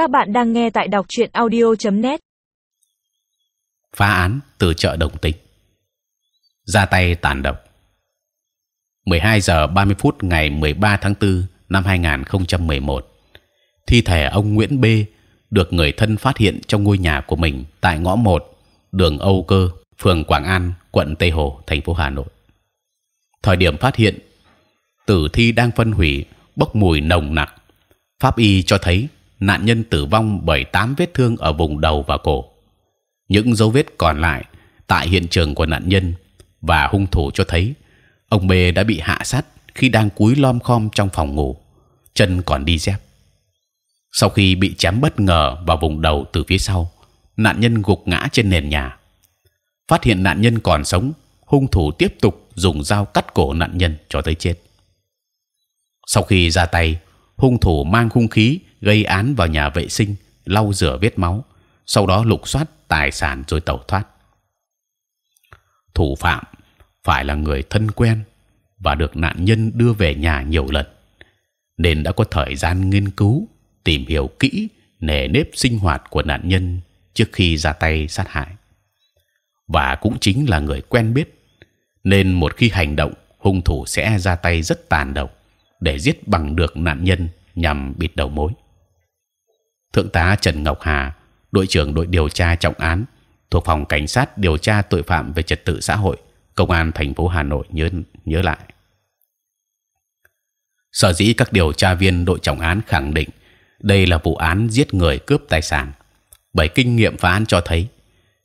Các bạn đang nghe tại đọc truyện audio.net. Phá án từ chợ Đồng Tính. Ra tay tàn độc. 12 giờ 30 phút ngày 13 tháng 4 năm 2011, thi thể ông Nguyễn B được người thân phát hiện trong ngôi nhà của mình tại ngõ 1 đường Âu Cơ, phường Quảng An, quận Tây Hồ, thành phố Hà Nội. Thời điểm phát hiện, tử thi đang phân hủy, bốc mùi nồng nặc. Pháp y cho thấy nạn nhân tử vong bởi tám vết thương ở vùng đầu và cổ. Những dấu vết còn lại tại hiện trường của nạn nhân và hung thủ cho thấy ông B đã bị hạ sát khi đang cúi lom khom trong phòng ngủ, chân còn đi dép. Sau khi bị chém bất ngờ vào vùng đầu từ phía sau, nạn nhân gục ngã trên nền nhà. Phát hiện nạn nhân còn sống, hung thủ tiếp tục dùng dao cắt cổ nạn nhân cho tới chết. Sau khi ra tay, hung thủ mang hung khí gây án vào nhà vệ sinh, lau rửa vết máu, sau đó lục soát tài sản rồi tẩu thoát. Thủ phạm phải là người thân quen và được nạn nhân đưa về nhà nhiều lần, nên đã có thời gian nghiên cứu, tìm hiểu kỹ nề nếp sinh hoạt của nạn nhân trước khi ra tay sát hại. Và cũng chính là người quen biết, nên một khi hành động, hung thủ sẽ ra tay rất tàn độc để giết bằng được nạn nhân nhằm bịt đầu mối. Thượng tá Trần Ngọc Hà, đội trưởng đội điều tra trọng án thuộc phòng cảnh sát điều tra tội phạm về trật tự xã hội, công an thành phố Hà Nội nhớ nhớ lại. Sở dĩ các điều tra viên đội trọng án khẳng định đây là vụ án giết người cướp tài sản, bởi kinh nghiệm phá án cho thấy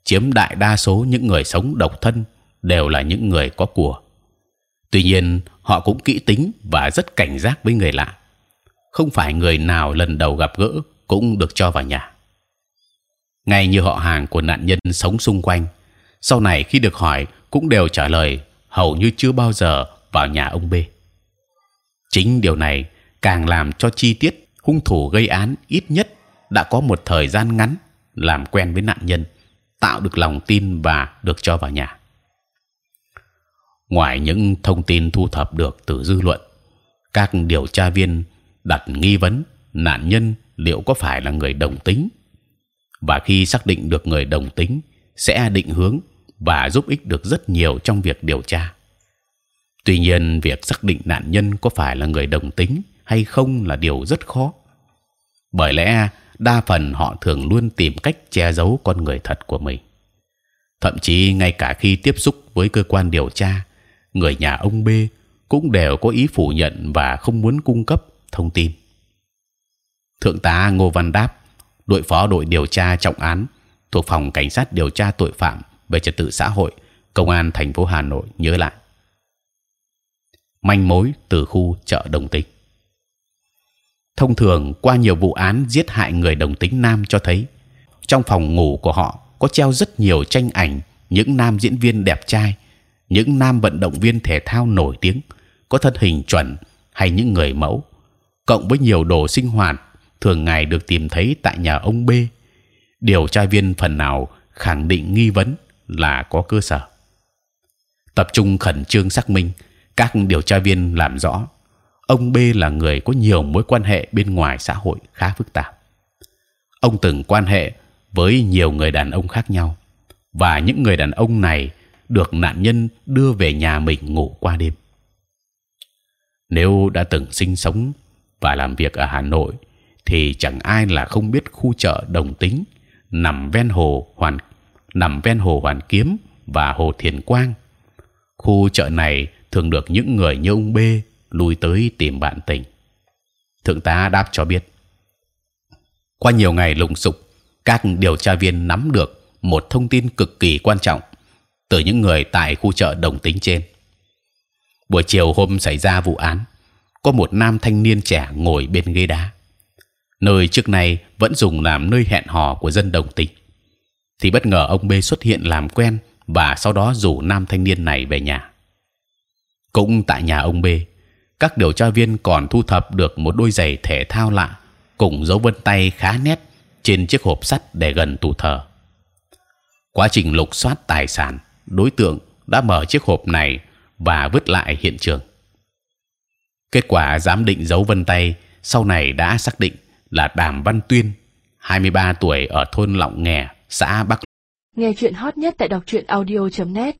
chiếm đại đa số những người sống độc thân đều là những người có của. Tuy nhiên, họ cũng kỹ tính và rất cảnh giác với người lạ. Không phải người nào lần đầu gặp gỡ cũng được cho vào nhà. Ngay như họ hàng của nạn nhân sống xung quanh, sau này khi được hỏi cũng đều trả lời hầu như chưa bao giờ vào nhà ông B. Chính điều này càng làm cho chi tiết hung thủ gây án ít nhất đã có một thời gian ngắn làm quen với nạn nhân, tạo được lòng tin và được cho vào nhà. Ngoài những thông tin thu thập được từ dư luận, các điều tra viên đặt nghi vấn nạn nhân liệu có phải là người đồng tính và khi xác định được người đồng tính sẽ định hướng và giúp ích được rất nhiều trong việc điều tra. Tuy nhiên, việc xác định nạn nhân có phải là người đồng tính hay không là điều rất khó. Bởi lẽ đa phần họ thường luôn tìm cách che giấu con người thật của mình. Thậm chí ngay cả khi tiếp xúc với cơ quan điều tra, người nhà ông B cũng đều có ý phủ nhận và không muốn cung cấp thông tin. Thượng tá Ngô Văn Đáp, đội phó đội điều tra trọng án thuộc phòng cảnh sát điều tra tội phạm về trật tự xã hội, công an thành phố Hà Nội nhớ lại manh mối từ khu chợ Đồng Tính. Thông thường qua nhiều vụ án giết hại người đồng tính nam cho thấy trong phòng ngủ của họ có treo rất nhiều tranh ảnh những nam diễn viên đẹp trai, những nam vận động viên thể thao nổi tiếng, có thân hình chuẩn hay những người mẫu, cộng với nhiều đồ sinh hoạt thường ngày được tìm thấy tại nhà ông B. Điều tra viên phần nào khẳng định nghi vấn là có cơ sở. Tập trung khẩn trương xác minh, các điều tra viên làm rõ ông B là người có nhiều mối quan hệ bên ngoài xã hội khá phức tạp. Ông từng quan hệ với nhiều người đàn ông khác nhau và những người đàn ông này được nạn nhân đưa về nhà mình ngủ qua đêm. Nếu đã từng sinh sống và làm việc ở Hà Nội thì chẳng ai là không biết khu chợ Đồng Tính nằm ven hồ Hoàn nằm ven hồ Hoàn Kiếm và hồ Thiền Quang. Khu chợ này thường được những người như ông B lui tới tìm bạn tình. Thượng tá đáp cho biết. Qua nhiều ngày lùng sục, các điều tra viên nắm được một thông tin cực kỳ quan trọng từ những người tại khu chợ Đồng Tính trên. Buổi chiều hôm xảy ra vụ án, có một nam thanh niên trẻ ngồi bên ghế đá nơi trước này vẫn dùng làm nơi hẹn hò của dân đồng tính thì bất ngờ ông B xuất hiện làm quen và sau đó rủ nam thanh niên này về nhà. Cũng tại nhà ông B, các điều tra viên còn thu thập được một đôi giày thể thao lạ cùng dấu vân tay khá nét trên chiếc hộp sắt để gần tủ thờ. Quá trình lục soát tài sản, đối tượng đã mở chiếc hộp này và vứt lại hiện trường. Kết quả giám định dấu vân tay sau này đã xác định là Đàm Văn Tuyên 23 tuổi ở thôn Lọng Nghè, xã Bắc. Nghe chuyện hot nhất tại đọc truyện audio.net